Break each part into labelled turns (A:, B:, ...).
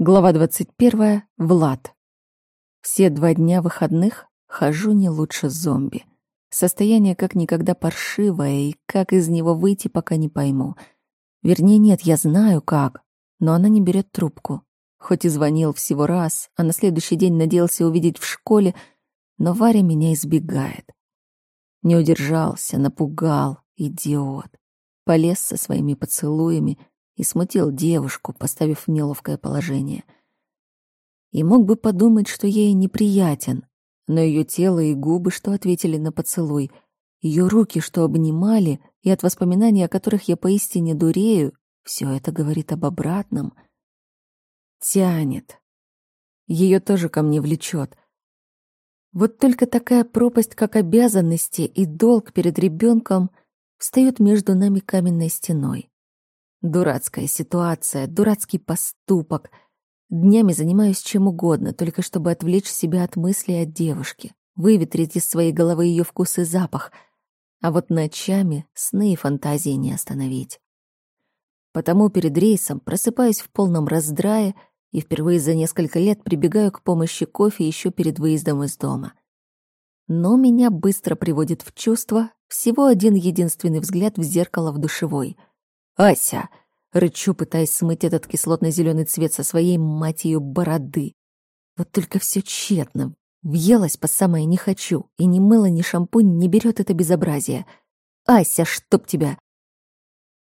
A: Глава 21. Влад. Все два дня выходных хожу не лучше зомби. Состояние как никогда паршивое, и как из него выйти, пока не пойму. Вернее, нет, я знаю как, но она не берет трубку. Хоть и звонил всего раз, а на следующий день надеялся увидеть в школе, но Варя меня избегает. Не удержался, напугал, идиот. Полез со своими поцелуями — и смутил девушку, поставив в неловкое положение. И мог бы подумать, что ей неприятен, но ее тело и губы, что ответили на поцелуй, ее руки, что обнимали, и от воспоминаний, о которых я поистине дурею, все это говорит об обратном. Тянет. Ее тоже ко мне влечет. Вот только такая пропасть, как обязанности и долг перед ребенком, встает между нами каменной стеной. Дурацкая ситуация, дурацкий поступок. Днями занимаюсь чем угодно, только чтобы отвлечь себя от мыслей о девушке, выветрить из своей головы ее вкус и запах. А вот ночами сны и фантазии не остановить. Потому перед рейсом просыпаюсь в полном раздрае и впервые за несколько лет прибегаю к помощи кофе еще перед выездом из дома. Но меня быстро приводит в чувство всего один единственный взгляд в зеркало в душевой — «Ася!» — рычу, пытаясь смыть этот кислотно зеленый цвет со своей, мать бороды. Вот только все тщетно. Въелась по самое не хочу, и ни мыло, ни шампунь не берет это безобразие. «Ася, чтоб тебя!»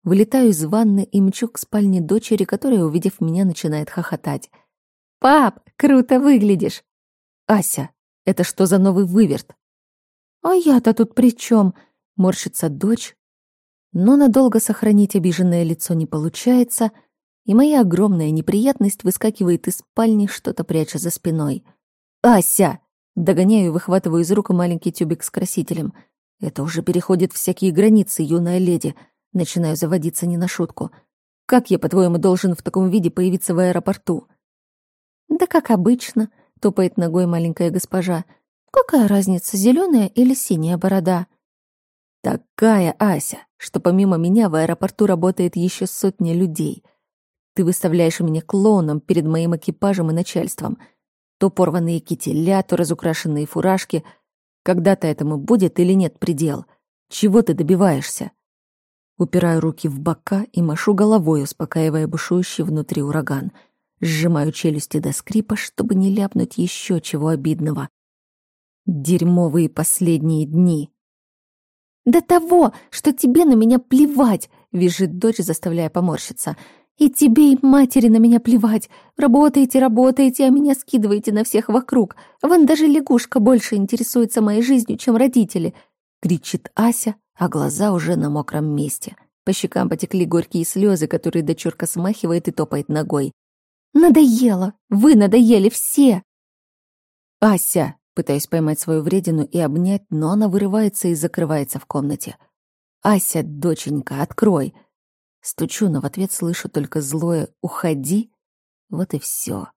A: Вылетаю из ванны и мчу к спальне дочери, которая, увидев меня, начинает хохотать. «Пап, круто выглядишь!» «Ася, это что за новый выверт?» «А я-то тут при чем? морщится дочь, но надолго сохранить обиженное лицо не получается, и моя огромная неприятность выскакивает из спальни, что-то пряча за спиной. «Ася!» Догоняю и выхватываю из рук маленький тюбик с красителем. Это уже переходит всякие границы, юная леди. Начинаю заводиться не на шутку. Как я, по-твоему, должен в таком виде появиться в аэропорту? Да как обычно, топает ногой маленькая госпожа. Какая разница, зеленая или синяя борода? Такая Ася, что помимо меня в аэропорту работает еще сотня людей. Ты выставляешь меня клоуном перед моим экипажем и начальством. То порванные кителя, то разукрашенные фуражки. Когда-то этому будет или нет предел? Чего ты добиваешься? Упираю руки в бока и машу головой, успокаивая бушующий внутри ураган. Сжимаю челюсти до скрипа, чтобы не ляпнуть еще чего обидного. Дерьмовые последние дни. «До того, что тебе на меня плевать!» — визжит дочь, заставляя поморщиться. «И тебе, и матери на меня плевать! Работаете, работаете, а меня скидываете на всех вокруг! Вон даже лягушка больше интересуется моей жизнью, чем родители!» — кричит Ася, а глаза уже на мокром месте. По щекам потекли горькие слезы, которые дочурка смахивает и топает ногой. «Надоело! Вы надоели все!» «Ася!» Пытаюсь поймать свою вредину и обнять, но она вырывается и закрывается в комнате. «Ася, доченька, открой!» Стучу, но в ответ слышу только злое «Уходи!» Вот и все.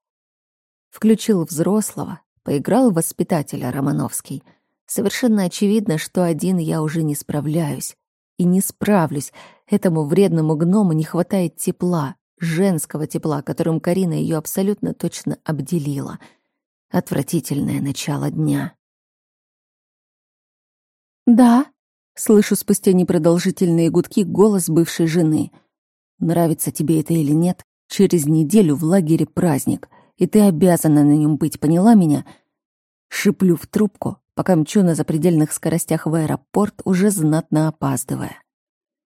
A: Включил взрослого, поиграл в воспитателя Романовский. Совершенно очевидно, что один я уже не справляюсь. И не справлюсь. Этому вредному гному не хватает тепла, женского тепла, которым Карина ее абсолютно точно обделила — Отвратительное начало дня. «Да», — слышу спустя непродолжительные гудки голос бывшей жены. «Нравится тебе это или нет, через неделю в лагере праздник, и ты обязана на нем быть, поняла меня?» Шиплю в трубку, пока мчу на запредельных скоростях в аэропорт, уже знатно опаздывая.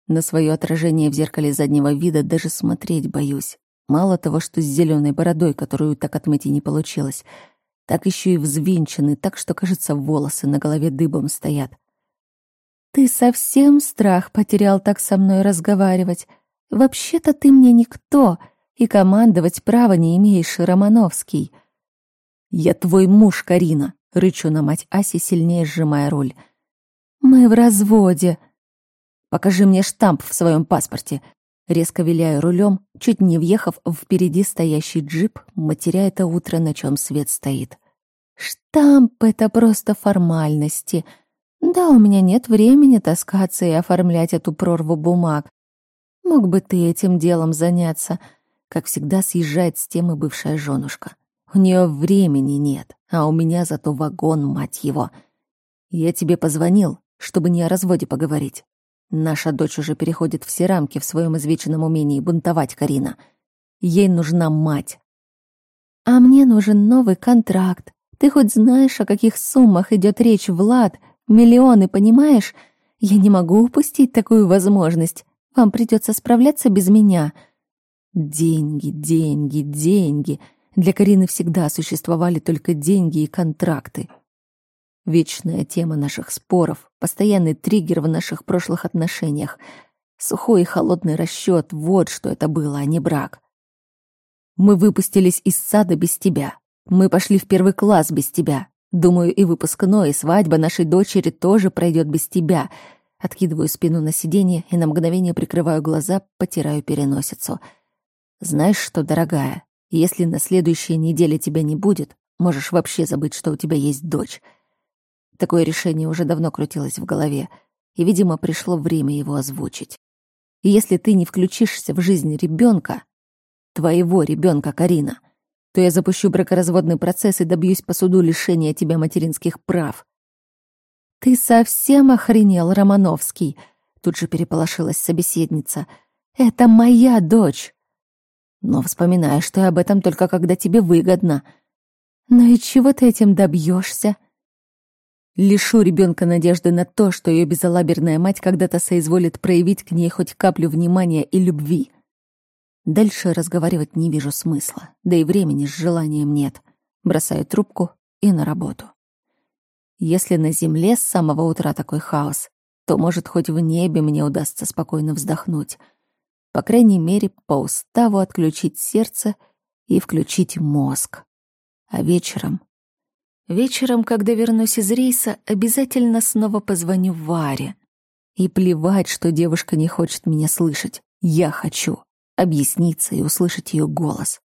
A: На свое отражение в зеркале заднего вида даже смотреть боюсь. Мало того, что с зеленой бородой, которую так отмыть и не получилось — так еще и взвинчены, так что, кажется, волосы на голове дыбом стоят. «Ты совсем страх потерял так со мной разговаривать? Вообще-то ты мне никто, и командовать права не имеешь, Романовский». «Я твой муж, Карина», — рычу на мать Аси, сильнее сжимая руль. «Мы в разводе». «Покажи мне штамп в своем паспорте», Резко виляю рулем, чуть не въехав в впереди стоящий джип, матеря это утро, на чем свет стоит. Штамп — это просто формальности. Да, у меня нет времени таскаться и оформлять эту прорву бумаг. Мог бы ты этим делом заняться. Как всегда съезжает с темы бывшая женушка. У нее времени нет, а у меня зато вагон, мать его. Я тебе позвонил, чтобы не о разводе поговорить. Наша дочь уже переходит все рамки в своем извеченном умении бунтовать, Карина. Ей нужна мать. А мне нужен новый контракт. Ты хоть знаешь, о каких суммах идет речь, Влад? Миллионы, понимаешь? Я не могу упустить такую возможность. Вам придется справляться без меня. Деньги, деньги, деньги. Для Карины всегда существовали только деньги и контракты. Вечная тема наших споров, постоянный триггер в наших прошлых отношениях. Сухой и холодный расчет — вот что это было, а не брак. Мы выпустились из сада без тебя. Мы пошли в первый класс без тебя. Думаю, и выпускной, и свадьба нашей дочери тоже пройдет без тебя. Откидываю спину на сиденье и на мгновение прикрываю глаза, потираю переносицу. Знаешь что, дорогая, если на следующей неделе тебя не будет, можешь вообще забыть, что у тебя есть дочь. Такое решение уже давно крутилось в голове, и, видимо, пришло время его озвучить. И если ты не включишься в жизнь ребенка, твоего ребенка, Карина, то я запущу бракоразводный процесс и добьюсь по суду лишения тебя материнских прав. Ты совсем охренел, Романовский? Тут же переполошилась собеседница. Это моя дочь. Но вспоминай, что об этом только когда тебе выгодно. Ну и чего ты этим добьешься? Лишу ребенка надежды на то, что ее безалаберная мать когда-то соизволит проявить к ней хоть каплю внимания и любви. Дальше разговаривать не вижу смысла, да и времени с желанием нет. Бросаю трубку и на работу. Если на земле с самого утра такой хаос, то, может, хоть в небе мне удастся спокойно вздохнуть. По крайней мере, по уставу отключить сердце и включить мозг. А вечером... Вечером, когда вернусь из рейса, обязательно снова позвоню Варе. И плевать, что девушка не хочет меня слышать. Я хочу объясниться и услышать ее голос.